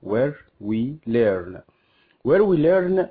where we learn. Where we learn